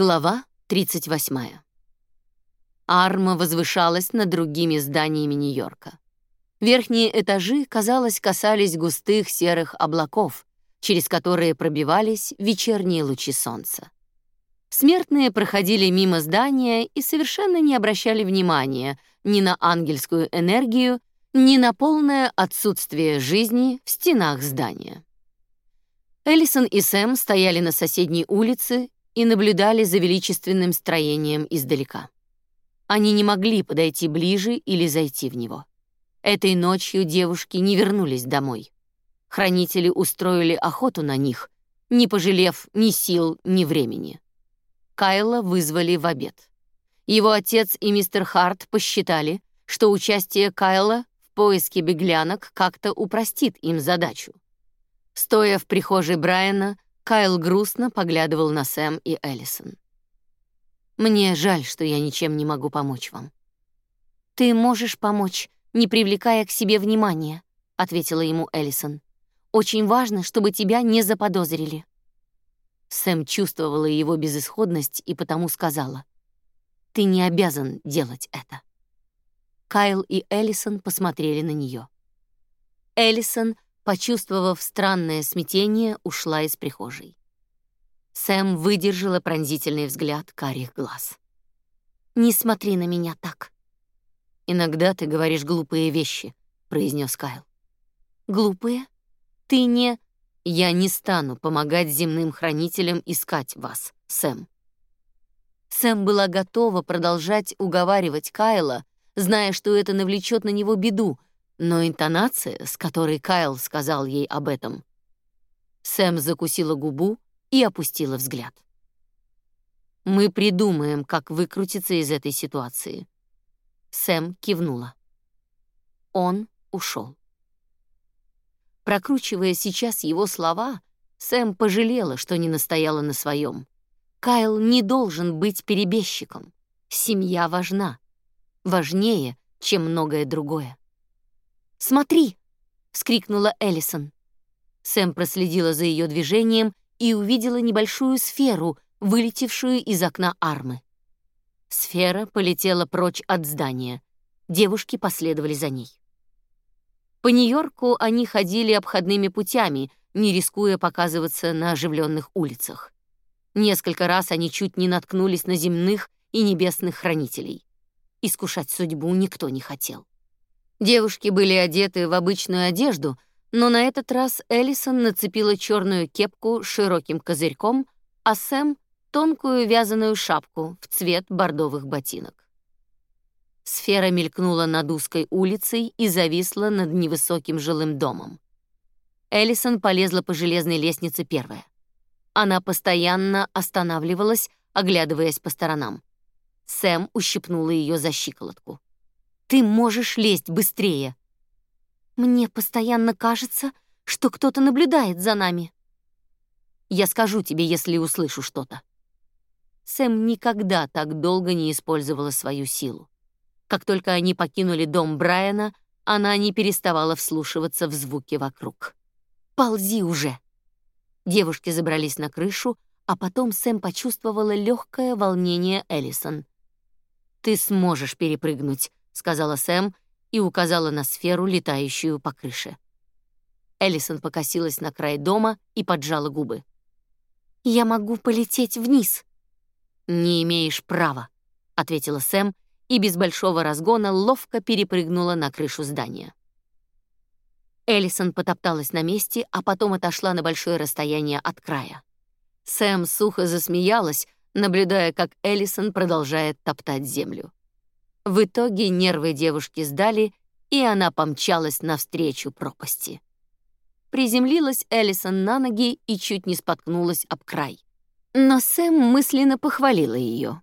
Глава 38. Арма возвышалась над другими зданиями Нью-Йорка. Верхние этажи, казалось, касались густых серых облаков, через которые пробивались вечерние лучи солнца. Смертные проходили мимо здания и совершенно не обращали внимания ни на ангельскую энергию, ни на полное отсутствие жизни в стенах здания. Эллисон и Сэм стояли на соседней улице и наблюдали за величественным строением издалека. Они не могли подойти ближе или зайти в него. Этой ночью девушки не вернулись домой. Хранители устроили охоту на них, не пожалев ни сил, ни времени. Кайла вызвали в обед. Его отец и мистер Харт посчитали, что участие Кайла в поиске беглянок как-то упростит им задачу. Стоя в прихожей Брайана, Кайл грустно поглядывал на Сэм и Эллисон. «Мне жаль, что я ничем не могу помочь вам». «Ты можешь помочь, не привлекая к себе внимания», — ответила ему Эллисон. «Очень важно, чтобы тебя не заподозрили». Сэм чувствовала его безысходность и потому сказала, «Ты не обязан делать это». Кайл и Эллисон посмотрели на нее. Эллисон — почувствовав странное смятение, ушла из прихожей. Сэм выдержала пронзительный взгляд карих глаз. «Не смотри на меня так». «Иногда ты говоришь глупые вещи», — произнес Кайл. «Глупые? Ты не...» «Я не стану помогать земным хранителям искать вас, Сэм». Сэм была готова продолжать уговаривать Кайла, зная, что это навлечет на него беду, но интонация, с которой Кайл сказал ей об этом, Сэм закусила губу и опустила взгляд. Мы придумаем, как выкрутиться из этой ситуации. Сэм кивнула. Он ушел. Прокручивая сейчас его слова, Сэм пожалела, что не настояла на своем. Кайл не должен быть перебежчиком. Семья важна. Важнее, чем многое другое. «Смотри!» — вскрикнула Эллисон. Сэм проследила за ее движением и увидела небольшую сферу, вылетевшую из окна армы. Сфера полетела прочь от здания. Девушки последовали за ней. По Нью-Йорку они ходили обходными путями, не рискуя показываться на оживленных улицах. Несколько раз они чуть не наткнулись на земных и небесных хранителей. Искушать судьбу никто не хотел. Девушки были одеты в обычную одежду, но на этот раз Эллисон нацепила черную кепку с широким козырьком, а Сэм — тонкую вязаную шапку в цвет бордовых ботинок. Сфера мелькнула над узкой улицей и зависла над невысоким жилым домом. Эллисон полезла по железной лестнице первая. Она постоянно останавливалась, оглядываясь по сторонам. Сэм ущипнула ее за щиколотку. Ты можешь лезть быстрее. Мне постоянно кажется, что кто-то наблюдает за нами. Я скажу тебе, если услышу что-то. Сэм никогда так долго не использовала свою силу. Как только они покинули дом Брайана, она не переставала вслушиваться в звуки вокруг. «Ползи уже!» Девушки забрались на крышу, а потом Сэм почувствовала легкое волнение Эллисон. «Ты сможешь перепрыгнуть», сказала Сэм и указала на сферу, летающую по крыше. Эллисон покосилась на край дома и поджала губы. Я могу полететь вниз. Не имеешь права, ответила Сэм и без большого разгона ловко перепрыгнула на крышу здания. Эллисон потопталась на месте, а потом отошла на большое расстояние от края. Сэм сухо засмеялась, наблюдая, как Эллисон продолжает топтать землю. В итоге нервы девушки сдали, и она помчалась навстречу пропасти. Приземлилась Эллисон на ноги и чуть не споткнулась об край. Но Сэм мысленно похвалила ее.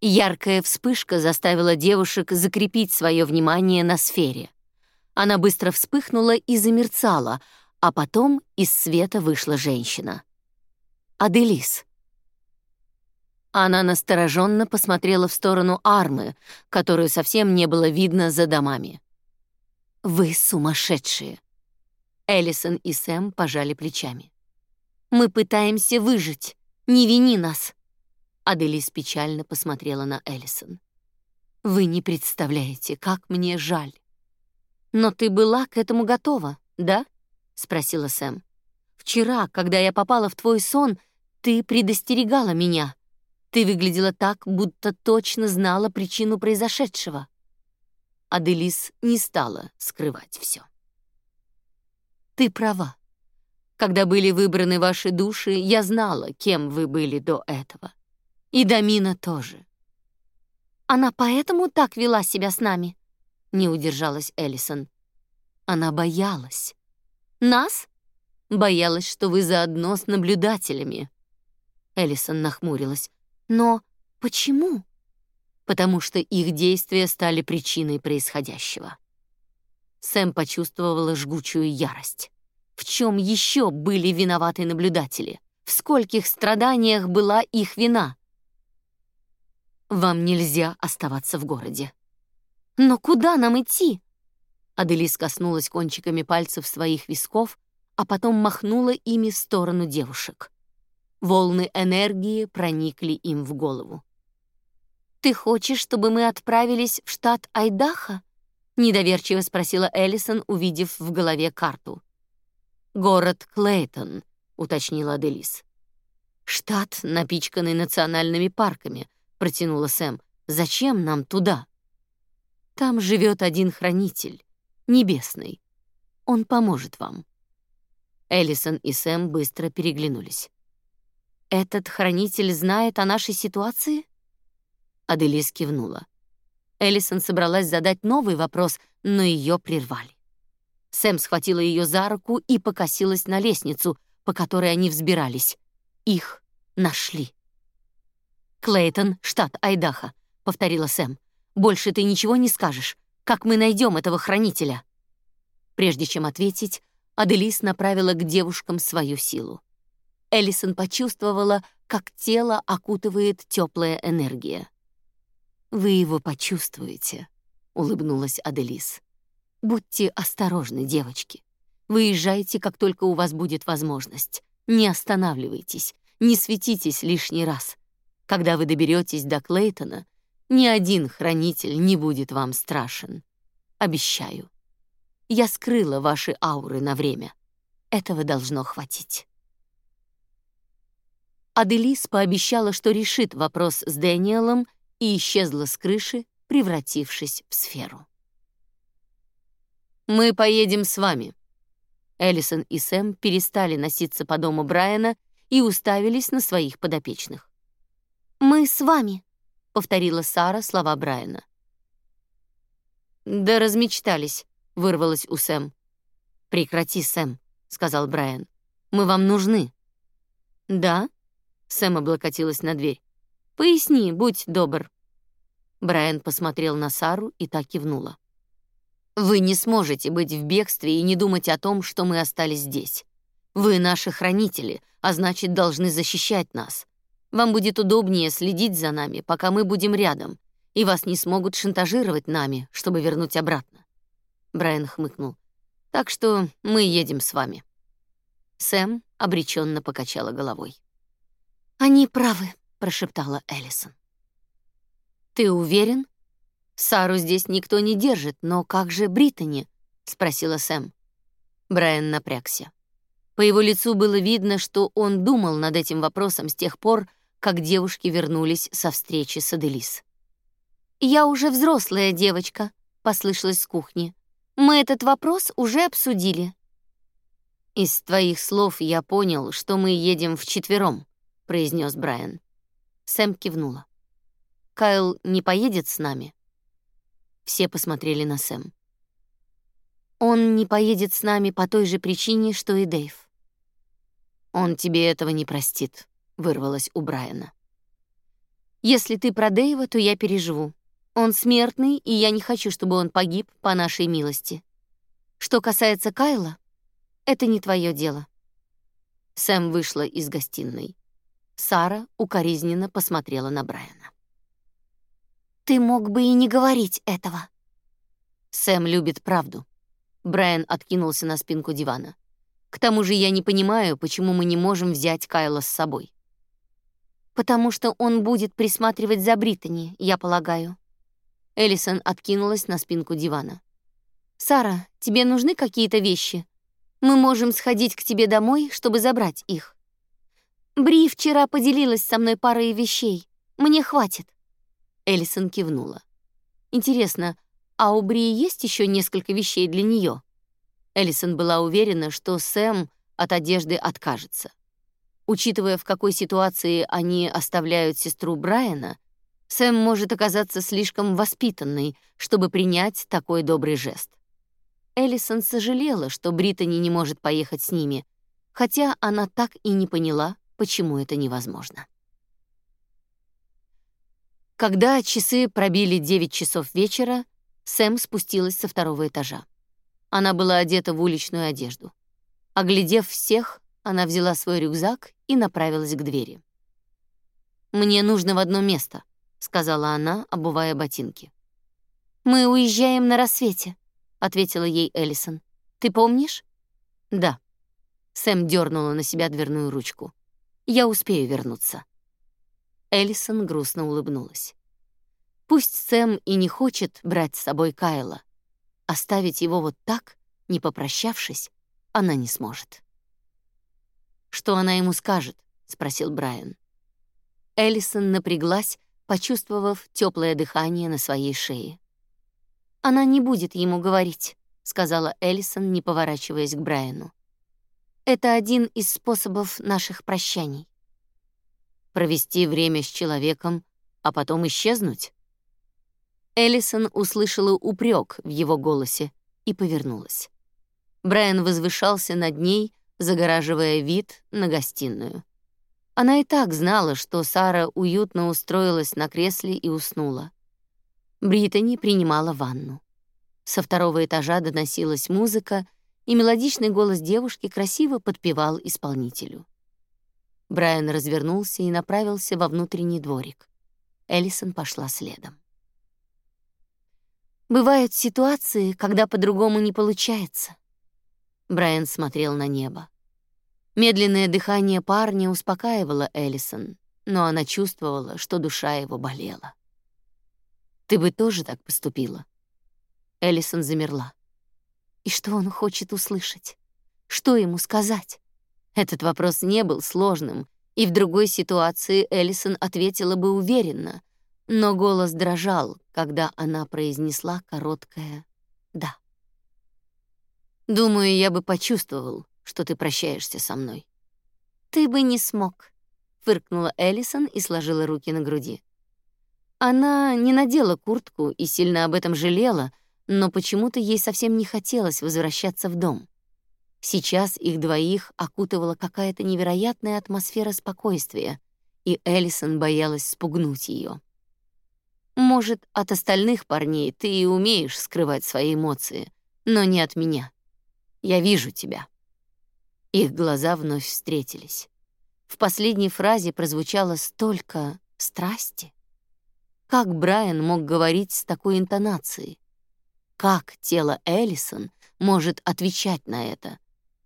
Яркая вспышка заставила девушек закрепить свое внимание на сфере. Она быстро вспыхнула и замерцала, а потом из света вышла женщина. Аделис. Она настороженно посмотрела в сторону армы, которую совсем не было видно за домами. «Вы сумасшедшие!» Эллисон и Сэм пожали плечами. «Мы пытаемся выжить. Не вини нас!» Аделис печально посмотрела на Эллисон. Вы не представляете, как мне жаль. Но ты была к этому готова, да? спросила Сэм. Вчера, когда я попала в твой сон, ты предостерегала меня. Ты выглядела так, будто точно знала причину произошедшего. Аделис не стала скрывать все. Ты права. Когда были выбраны ваши души, я знала, кем вы были до этого. И Дамина тоже. Она поэтому так вела себя с нами? Не удержалась Эллисон. Она боялась. Нас? Боялась, что вы заодно с наблюдателями. Эллисон нахмурилась. Но почему? Потому что их действия стали причиной происходящего. Сэм почувствовала жгучую ярость. В чем еще были виноваты наблюдатели? В скольких страданиях была их вина? Вам нельзя оставаться в городе. Но куда нам идти? Аделис коснулась кончиками пальцев своих висков, а потом махнула ими в сторону девушек. Волны энергии проникли им в голову. Ты хочешь, чтобы мы отправились в штат Айдахо? недоверчиво спросила Эллисон, увидев в голове карту. Город Клейтон, уточнила Аделис. Штат, напичканный национальными парками, протянула Сэм. Зачем нам туда? Там живет один хранитель, небесный. Он поможет вам. Эллисон и Сэм быстро переглянулись. Этот хранитель знает о нашей ситуации? Аделис кивнула. Эллисон собралась задать новый вопрос, но ее прервали. Сэм схватила ее за руку и покосилась на лестницу, по которой они взбирались. Их нашли. Клейтон, штат Айдахо, повторила Сэм. Больше ты ничего не скажешь. Как мы найдем этого хранителя? Прежде чем ответить, Аделис направила к девушкам свою силу. Эллисон почувствовала, как тело окутывает теплая энергия. Вы его почувствуете, улыбнулась Аделис. Будьте осторожны, девочки. Выезжайте, как только у вас будет возможность. Не останавливайтесь, не светитесь лишний раз. Когда вы доберетесь до Клейтона, ни один хранитель не будет вам страшен. Обещаю. Я скрыла ваши ауры на время. Этого должно хватить. Аделис пообещала, что решит вопрос с Дэниелом и исчезла с крыши, превратившись в сферу. Мы поедем с вами. Эллисон и Сэм перестали носиться по дому Брайана и уставились на своих подопечных. Мы с вами, повторила Сара слова Брайана. Да размечтались, вырвалось у Сэм. Прекрати, Сэм, сказал Брайан. Мы вам нужны. Да? Сэм облокотилась на дверь. Поясни, будь добр. Брайан посмотрел на Сару и так кивнула. Вы не сможете быть в бегстве и не думать о том, что мы остались здесь. Вы наши хранители, а значит, должны защищать нас. Вам будет удобнее следить за нами, пока мы будем рядом, и вас не смогут шантажировать нами, чтобы вернуть обратно. Брайан хмыкнул. Так что мы едем с вами. Сэм обреченно покачала головой. Они правы, прошептала Эллисон. Ты уверен? Сару здесь никто не держит, но как же Британи? спросила Сэм. Брайан напрягся. По его лицу было видно, что он думал над этим вопросом с тех пор, как девушки вернулись со встречи с Аделис. «Я уже взрослая девочка», — послышалось с кухни. «Мы этот вопрос уже обсудили». «Из твоих слов я понял, что мы едем вчетвером», — произнес Брайан. Сэм кивнула. «Кайл не поедет с нами?» Все посмотрели на Сэм. Он не поедет с нами по той же причине, что и Дэйв. Он тебе этого не простит, вырвалось у Брайана. Если ты про Дэйва, то я переживу. Он смертный, и я не хочу, чтобы он погиб по нашей милости. Что касается Кайла, это не твое дело. Сэм вышла из гостиной. Сара укоризненно посмотрела на Брайана. Ты мог бы и не говорить этого. Сэм любит правду. Брайан откинулся на спинку дивана. К тому же я не понимаю, почему мы не можем взять Кайла с собой. Потому что он будет присматривать за Британи, я полагаю. Эллисон откинулась на спинку дивана. Сара, тебе нужны какие-то вещи? Мы можем сходить к тебе домой, чтобы забрать их. Бри вчера поделилась со мной парой вещей. Мне хватит. Эллисон кивнула. Интересно, а у Бри есть еще несколько вещей для нее? Эллисон была уверена, что Сэм от одежды откажется. Учитывая, в какой ситуации они оставляют сестру Брайана, Сэм может оказаться слишком воспитанной, чтобы принять такой добрый жест. Эллисон сожалела, что Британи не может поехать с ними, хотя она так и не поняла, почему это невозможно. Когда часы пробили 9 часов вечера, Сэм спустилась со второго этажа. Она была одета в уличную одежду. Оглядев всех, она взяла свой рюкзак и направилась к двери. «Мне нужно в одно место», — сказала она, обувая ботинки. «Мы уезжаем на рассвете», — ответила ей Эллисон. «Ты помнишь?» «Да». Сэм дернула на себя дверную ручку. «Я успею вернуться». Эллисон грустно улыбнулась. Пусть Сэм и не хочет брать с собой Кайла, оставить его вот так, не попрощавшись, она не сможет. «Что она ему скажет?» — спросил Брайан. Эллисон напряглась, почувствовав теплое дыхание на своей шее. «Она не будет ему говорить», — сказала Эллисон, не поворачиваясь к Брайану. «Это один из способов наших прощаний» провести время с человеком, а потом исчезнуть? Эллисон услышала упрек в его голосе и повернулась. Брайан возвышался над ней, загораживая вид на гостиную. Она и так знала, что Сара уютно устроилась на кресле и уснула. Британи принимала ванну. Со второго этажа доносилась музыка, и мелодичный голос девушки красиво подпевал исполнителю. Брайан развернулся и направился во внутренний дворик. Эллисон пошла следом. Бывают ситуации, когда по-другому не получается. Брайан смотрел на небо. Медленное дыхание парня успокаивало Эллисон, но она чувствовала, что душа его болела. Ты бы тоже так поступила. Эллисон замерла. И что он хочет услышать? Что ему сказать? Этот вопрос не был сложным, и в другой ситуации Эллисон ответила бы уверенно, но голос дрожал, когда она произнесла короткое «да». «Думаю, я бы почувствовал, что ты прощаешься со мной». «Ты бы не смог», — фыркнула Эллисон и сложила руки на груди. Она не надела куртку и сильно об этом жалела, но почему-то ей совсем не хотелось возвращаться в дом. Сейчас их двоих окутывала какая-то невероятная атмосфера спокойствия, и Эллисон боялась спугнуть ее. Может, от остальных парней ты и умеешь скрывать свои эмоции, но не от меня. Я вижу тебя. Их глаза вновь встретились. В последней фразе прозвучало столько страсти. Как Брайан мог говорить с такой интонацией? Как тело Эллисон может отвечать на это?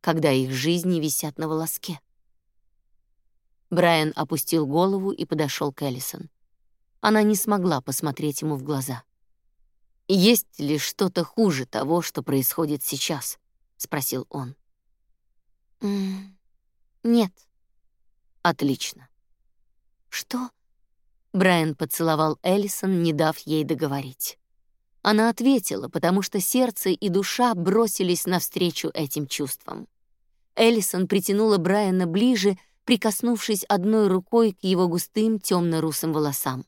когда их жизни висят на волоске. Брайан опустил голову и подошел к Эллисон. Она не смогла посмотреть ему в глаза. «Есть ли что-то хуже того, что происходит сейчас?» — спросил он. «М нет «Отлично». «Что?» Брайан поцеловал Эллисон, не дав ей договорить. Она ответила, потому что сердце и душа бросились навстречу этим чувствам. Эллисон притянула Брайана ближе, прикоснувшись одной рукой к его густым темно-русым волосам.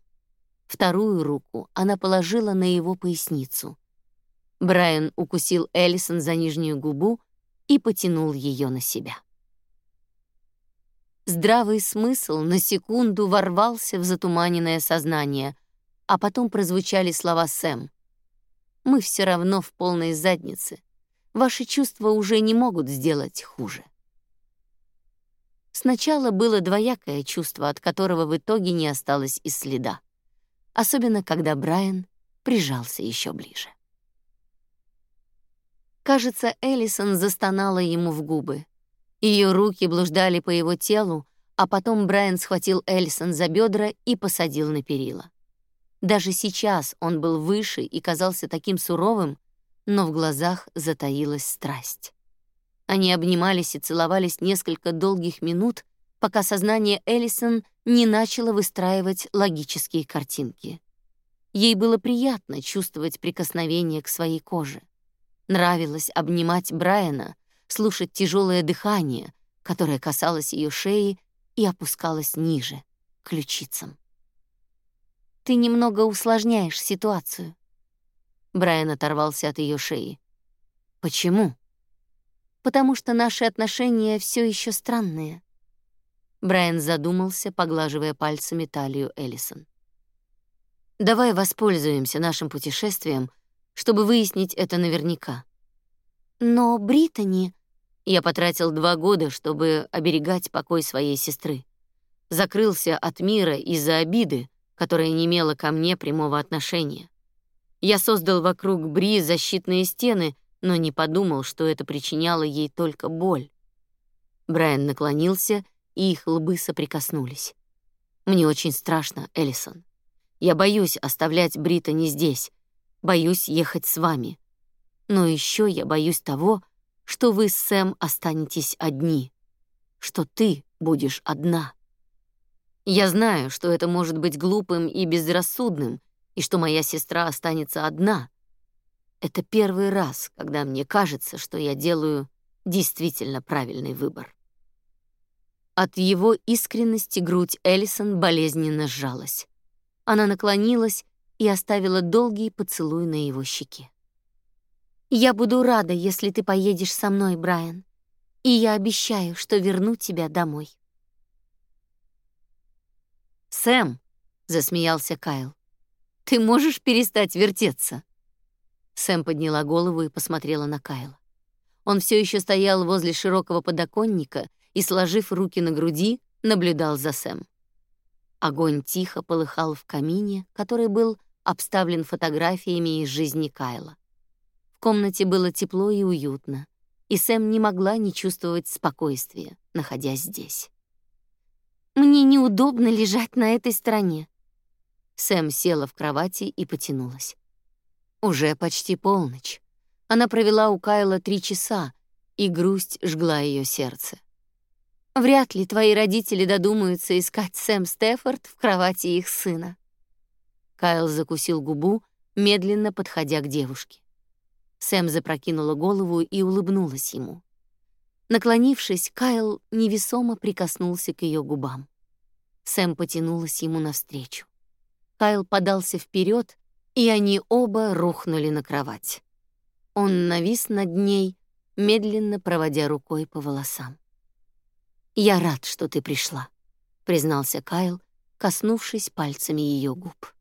Вторую руку она положила на его поясницу. Брайан укусил Эллисон за нижнюю губу и потянул ее на себя. Здравый смысл на секунду ворвался в затуманенное сознание, а потом прозвучали слова Сэм. «Мы все равно в полной заднице ваши чувства уже не могут сделать хуже. Сначала было двоякое чувство, от которого в итоге не осталось и следа, особенно когда Брайан прижался еще ближе. Кажется, Эллисон застонала ему в губы. Ее руки блуждали по его телу, а потом Брайан схватил Эллисон за бедра и посадил на перила. Даже сейчас он был выше и казался таким суровым, но в глазах затаилась страсть. Они обнимались и целовались несколько долгих минут, пока сознание Эллисон не начало выстраивать логические картинки. Ей было приятно чувствовать прикосновение к своей коже. Нравилось обнимать Брайана, слушать тяжелое дыхание, которое касалось ее шеи и опускалось ниже, к ключицам. Ты немного усложняешь ситуацию. Брайан оторвался от ее шеи. Почему? Потому что наши отношения все еще странные. Брайан задумался, поглаживая пальцами талию Эллисон. Давай воспользуемся нашим путешествием, чтобы выяснить это наверняка. Но Британи... Я потратил два года, чтобы оберегать покой своей сестры. Закрылся от мира из-за обиды, которая не имела ко мне прямого отношения. Я создал вокруг Бри защитные стены, но не подумал, что это причиняло ей только боль. Брайан наклонился, и их лбы соприкоснулись. Мне очень страшно, Эллисон. Я боюсь оставлять Брита не здесь. Боюсь ехать с вами. Но еще я боюсь того, что вы с Сэм останетесь одни. Что ты будешь одна. Я знаю, что это может быть глупым и безрассудным, и что моя сестра останется одна. Это первый раз, когда мне кажется, что я делаю действительно правильный выбор. От его искренности грудь Эллисон болезненно сжалась. Она наклонилась и оставила долгий поцелуй на его щеке. «Я буду рада, если ты поедешь со мной, Брайан, и я обещаю, что верну тебя домой». «Сэм», — засмеялся Кайл, — «ты можешь перестать вертеться?» Сэм подняла голову и посмотрела на Кайла. Он все еще стоял возле широкого подоконника и, сложив руки на груди, наблюдал за Сэм. Огонь тихо полыхал в камине, который был обставлен фотографиями из жизни Кайла. В комнате было тепло и уютно, и Сэм не могла не чувствовать спокойствия, находясь здесь. Мне неудобно лежать на этой стороне. Сэм села в кровати и потянулась. Уже почти полночь. Она провела у Кайла три часа, и грусть жгла ее сердце. Вряд ли твои родители додумаются искать Сэм Стефорд в кровати их сына. Кайл закусил губу, медленно подходя к девушке. Сэм запрокинула голову и улыбнулась ему. Наклонившись, Кайл невесомо прикоснулся к ее губам. Сэм потянулась ему навстречу. Кайл подался вперед, и они оба рухнули на кровать. Он навис над ней, медленно проводя рукой по волосам. «Я рад, что ты пришла», — признался Кайл, коснувшись пальцами ее губ.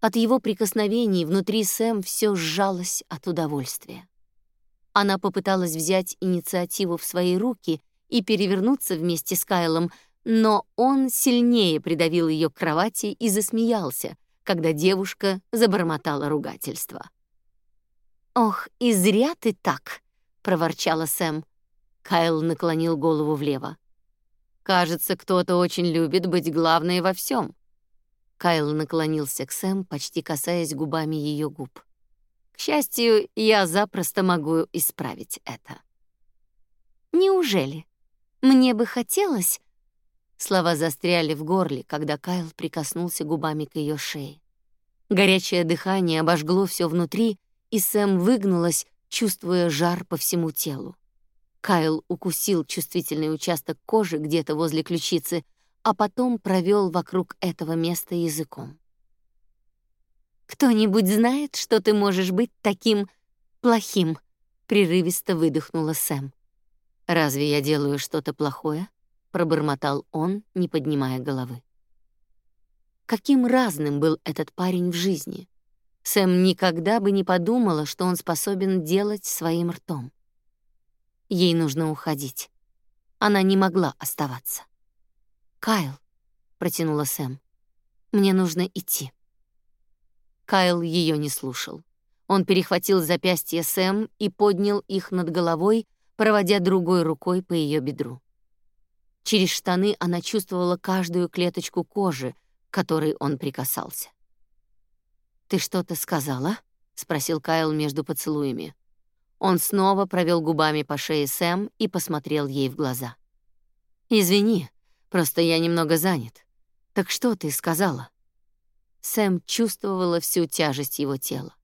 От его прикосновений внутри Сэм все сжалось от удовольствия. Она попыталась взять инициативу в свои руки и перевернуться вместе с Кайлом, но он сильнее придавил ее к кровати и засмеялся, когда девушка забормотала ругательство. «Ох, и зря ты так!» — проворчала Сэм. Кайл наклонил голову влево. «Кажется, кто-то очень любит быть главной во всем. Кайл наклонился к Сэм, почти касаясь губами ее губ. К счастью, я запросто могу исправить это. Неужели? Мне бы хотелось... Слова застряли в горле, когда Кайл прикоснулся губами к ее шее. Горячее дыхание обожгло все внутри, и Сэм выгнулась, чувствуя жар по всему телу. Кайл укусил чувствительный участок кожи где-то возле ключицы, а потом провел вокруг этого места языком. «Кто-нибудь знает, что ты можешь быть таким плохим?» — прерывисто выдохнула Сэм. «Разве я делаю что-то плохое?» — пробормотал он, не поднимая головы. Каким разным был этот парень в жизни. Сэм никогда бы не подумала, что он способен делать своим ртом. Ей нужно уходить. Она не могла оставаться. «Кайл», — протянула Сэм, — «мне нужно идти». Кайл ее не слушал. Он перехватил запястье Сэм и поднял их над головой, проводя другой рукой по ее бедру. Через штаны она чувствовала каждую клеточку кожи, к которой он прикасался. «Ты что-то сказала?» — спросил Кайл между поцелуями. Он снова провел губами по шее Сэм и посмотрел ей в глаза. «Извини, просто я немного занят. Так что ты сказала?» Сэм чувствовала всю тяжесть его тела.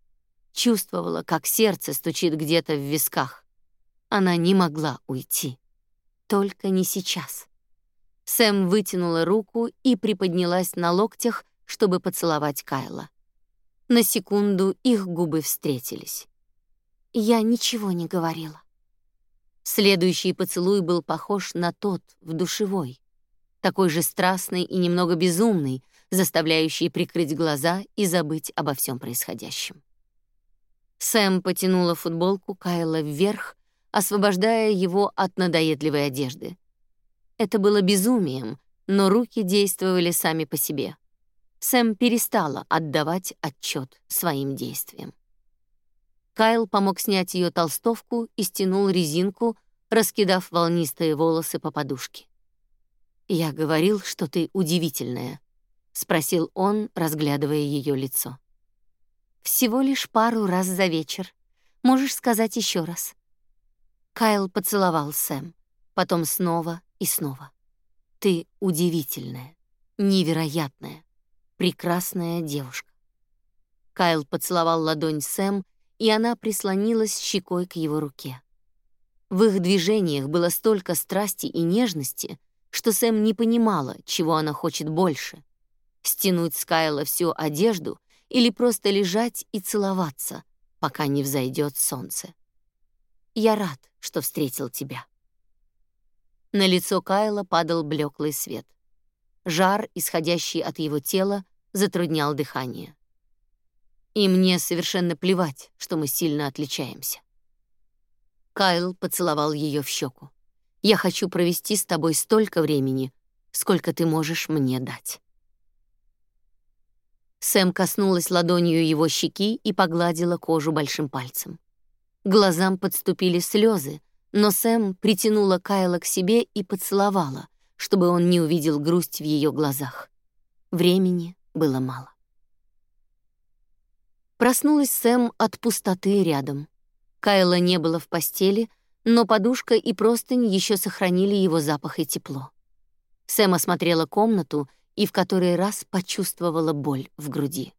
Чувствовала, как сердце стучит где-то в висках. Она не могла уйти. Только не сейчас. Сэм вытянула руку и приподнялась на локтях, чтобы поцеловать Кайла. На секунду их губы встретились. Я ничего не говорила. Следующий поцелуй был похож на тот в душевой, такой же страстный и немного безумный, заставляющий прикрыть глаза и забыть обо всем происходящем. Сэм потянула футболку Кайла вверх, освобождая его от надоедливой одежды. Это было безумием, но руки действовали сами по себе. Сэм перестала отдавать отчет своим действиям. Кайл помог снять ее толстовку и стянул резинку, раскидав волнистые волосы по подушке. «Я говорил, что ты удивительная», — спросил он, разглядывая ее лицо. «Всего лишь пару раз за вечер. Можешь сказать еще раз». Кайл поцеловал Сэм, потом снова и снова. «Ты удивительная, невероятная, прекрасная девушка». Кайл поцеловал ладонь Сэм, и она прислонилась щекой к его руке. В их движениях было столько страсти и нежности, что Сэм не понимала, чего она хочет больше — стянуть с Кайла всю одежду или просто лежать и целоваться, пока не взойдет солнце. «Я рад, что встретил тебя». На лицо Кайла падал блеклый свет. Жар, исходящий от его тела, затруднял дыхание. И мне совершенно плевать, что мы сильно отличаемся. Кайл поцеловал ее в щеку. Я хочу провести с тобой столько времени, сколько ты можешь мне дать. Сэм коснулась ладонью его щеки и погладила кожу большим пальцем. Глазам подступили слезы, но Сэм притянула Кайла к себе и поцеловала, чтобы он не увидел грусть в ее глазах. Времени было мало. Проснулась Сэм от пустоты рядом. Кайла не было в постели, но подушка и простынь еще сохранили его запах и тепло. Сэм осмотрела комнату и в который раз почувствовала боль в груди.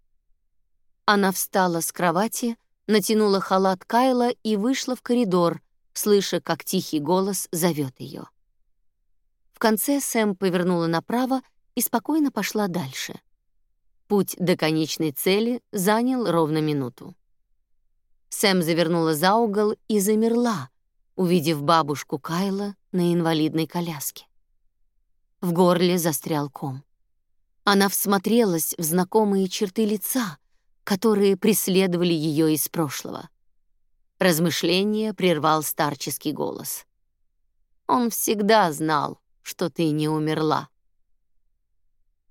Она встала с кровати, натянула халат Кайла и вышла в коридор, слыша, как тихий голос зовет ее. В конце Сэм повернула направо и спокойно пошла дальше. Путь до конечной цели занял ровно минуту. Сэм завернула за угол и замерла, увидев бабушку Кайла на инвалидной коляске. В горле застрял ком. Она всмотрелась в знакомые черты лица, которые преследовали ее из прошлого. Размышление прервал старческий голос. Он всегда знал, что ты не умерла.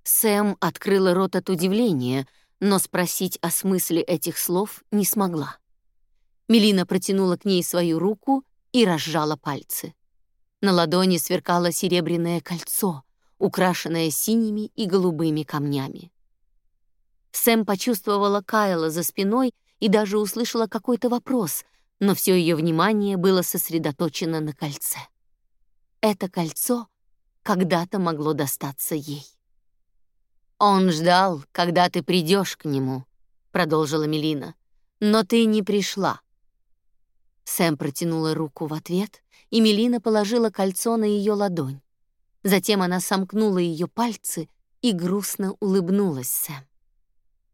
Сэм открыла рот от удивления, но спросить о смысле этих слов не смогла. Мелина протянула к ней свою руку и разжала пальцы. На ладони сверкало серебряное кольцо, украшенное синими и голубыми камнями. Сэм почувствовала Кайла за спиной и даже услышала какой-то вопрос, но все ее внимание было сосредоточено на кольце. Это кольцо когда-то могло достаться ей. «Он ждал, когда ты придешь к нему», — продолжила Мелина. «Но ты не пришла. Сэм протянула руку в ответ, и Мелина положила кольцо на ее ладонь. Затем она сомкнула ее пальцы и грустно улыбнулась Сэм.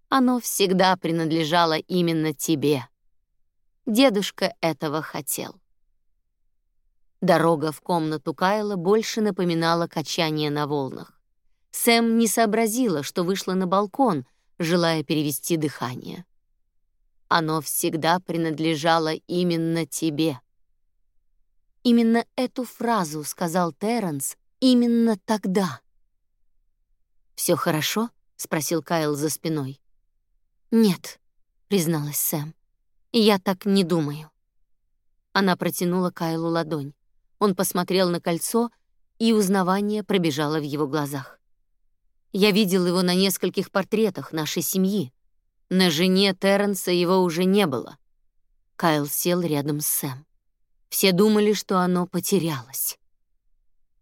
Оно всегда принадлежало именно тебе. Дедушка этого хотел. Дорога в комнату Кайла больше напоминала качание на волнах. Сэм не сообразила, что вышла на балкон, желая перевести дыхание. Оно всегда принадлежало именно тебе. Именно эту фразу сказал Терренс именно тогда. Все хорошо? спросил Кайл за спиной. Нет, призналась Сэм. Я так не думаю. Она протянула Кайлу ладонь. Он посмотрел на кольцо, и узнавание пробежало в его глазах. Я видел его на нескольких портретах нашей семьи. На жене Терренса его уже не было. Кайл сел рядом с Сэм. Все думали, что оно потерялось.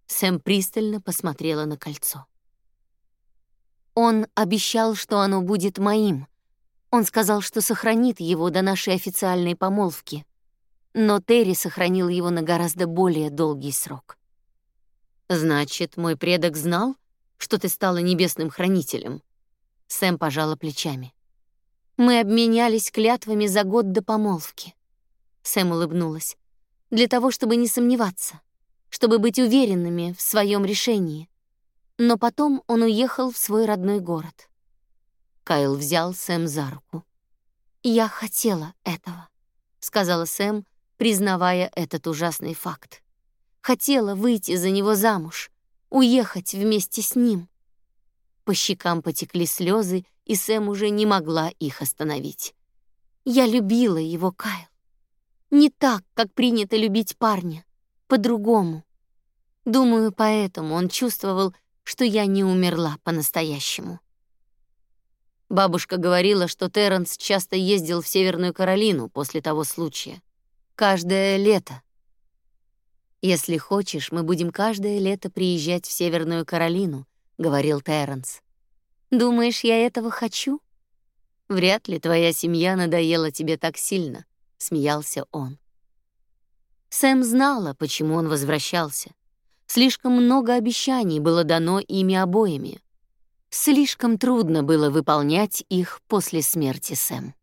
Сэм пристально посмотрела на кольцо. Он обещал, что оно будет моим. Он сказал, что сохранит его до нашей официальной помолвки. Но Терри сохранил его на гораздо более долгий срок. Значит, мой предок знал, что ты стала небесным хранителем. Сэм пожала плечами. Мы обменялись клятвами за год до помолвки. Сэм улыбнулась. Для того, чтобы не сомневаться, чтобы быть уверенными в своем решении. Но потом он уехал в свой родной город. Кайл взял Сэм за руку. «Я хотела этого», — сказала Сэм, признавая этот ужасный факт. «Хотела выйти за него замуж, уехать вместе с ним». По щекам потекли слезы, и Сэм уже не могла их остановить. «Я любила его, Кайл. Не так, как принято любить парня, по-другому. Думаю, поэтому он чувствовал, что я не умерла по-настоящему. Бабушка говорила, что Терренс часто ездил в Северную Каролину после того случая. Каждое лето. «Если хочешь, мы будем каждое лето приезжать в Северную Каролину», — говорил Терренс. «Думаешь, я этого хочу?» «Вряд ли твоя семья надоела тебе так сильно», — смеялся он. Сэм знала, почему он возвращался. Слишком много обещаний было дано ими обоими. Слишком трудно было выполнять их после смерти Сэм.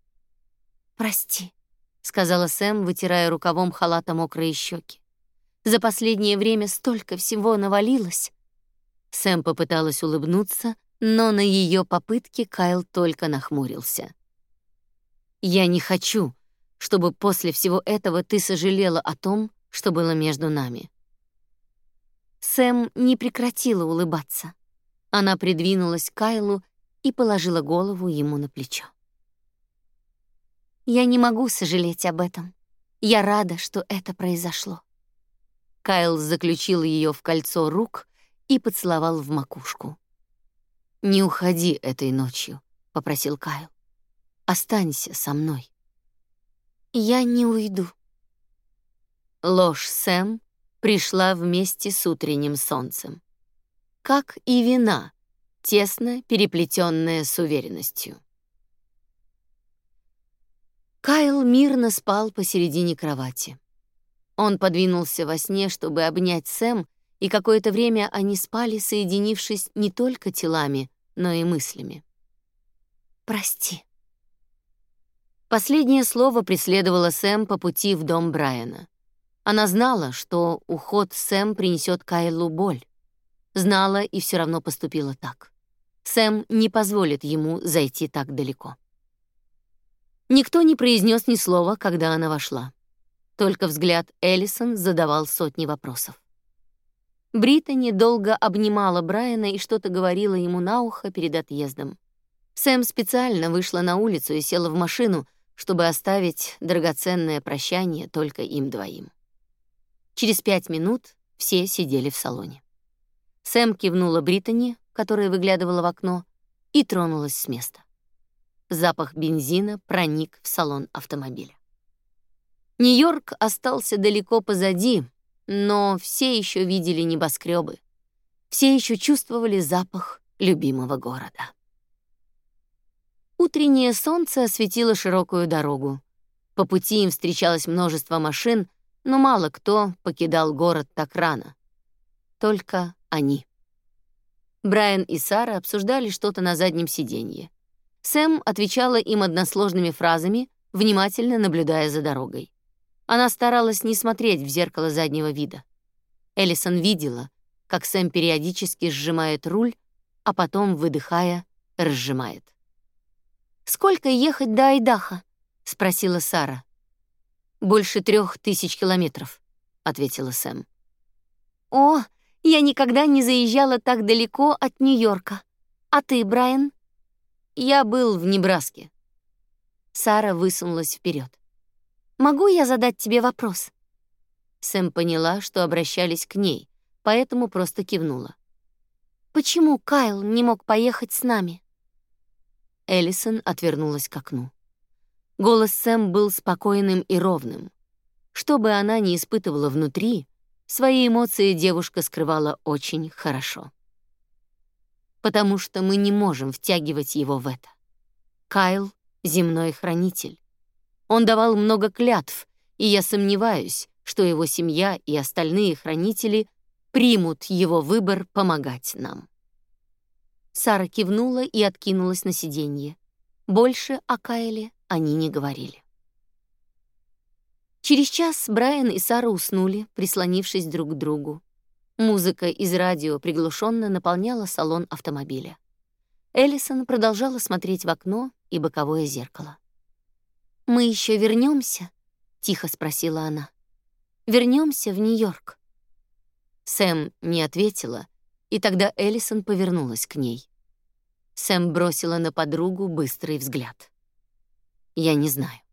«Прости», — сказала Сэм, вытирая рукавом халата мокрые щеки. «За последнее время столько всего навалилось». Сэм попыталась улыбнуться, но на ее попытки Кайл только нахмурился. «Я не хочу, чтобы после всего этого ты сожалела о том, что было между нами». Сэм не прекратила улыбаться. Она придвинулась к Кайлу и положила голову ему на плечо. «Я не могу сожалеть об этом. Я рада, что это произошло». Кайл заключил ее в кольцо рук и поцеловал в макушку. «Не уходи этой ночью», — попросил Кайл. «Останься со мной». «Я не уйду». Ложь Сэм пришла вместе с утренним солнцем как и вина, тесно переплетенная с уверенностью. Кайл мирно спал посередине кровати. Он подвинулся во сне, чтобы обнять Сэм, и какое-то время они спали, соединившись не только телами, но и мыслями. «Прости». Последнее слово преследовало Сэм по пути в дом Брайана. Она знала, что уход Сэм принесет Кайлу боль. Знала и все равно поступила так. Сэм не позволит ему зайти так далеко. Никто не произнес ни слова, когда она вошла. Только взгляд Эллисон задавал сотни вопросов. Британи долго обнимала Брайана и что-то говорила ему на ухо перед отъездом. Сэм специально вышла на улицу и села в машину, чтобы оставить драгоценное прощание только им двоим. Через пять минут все сидели в салоне. Сэм кивнула Британи, которая выглядывала в окно, и тронулась с места. Запах бензина проник в салон автомобиля. Нью-Йорк остался далеко позади, но все еще видели небоскребы, все еще чувствовали запах любимого города. Утреннее солнце осветило широкую дорогу. По пути им встречалось множество машин, но мало кто покидал город так рано. Только они. Брайан и Сара обсуждали что-то на заднем сиденье. Сэм отвечала им односложными фразами, внимательно наблюдая за дорогой. Она старалась не смотреть в зеркало заднего вида. Эллисон видела, как Сэм периодически сжимает руль, а потом, выдыхая, разжимает. «Сколько ехать до Айдаха?» — спросила Сара. «Больше трех тысяч километров», — ответила Сэм. «О, я никогда не заезжала так далеко от Нью-Йорка. А ты, Брайан? Я был в Небраске. Сара высунулась вперед. Могу я задать тебе вопрос? Сэм поняла, что обращались к ней, поэтому просто кивнула. «Почему Кайл не мог поехать с нами?» Эллисон отвернулась к окну. Голос Сэм был спокойным и ровным. Что бы она ни испытывала внутри, свои эмоции девушка скрывала очень хорошо. Потому что мы не можем втягивать его в это. Кайл — земной хранитель. Он давал много клятв, и я сомневаюсь, что его семья и остальные хранители примут его выбор помогать нам. Сара кивнула и откинулась на сиденье. Больше о Кайле они не говорили. Через час Брайан и Сара уснули, прислонившись друг к другу. Музыка из радио приглушенно наполняла салон автомобиля. Эллисон продолжала смотреть в окно и боковое зеркало. «Мы еще вернемся? тихо спросила она. Вернемся в Нью-Йорк?» Сэм не ответила, и тогда Эллисон повернулась к ней. Сэм бросила на подругу быстрый взгляд. «Я не знаю».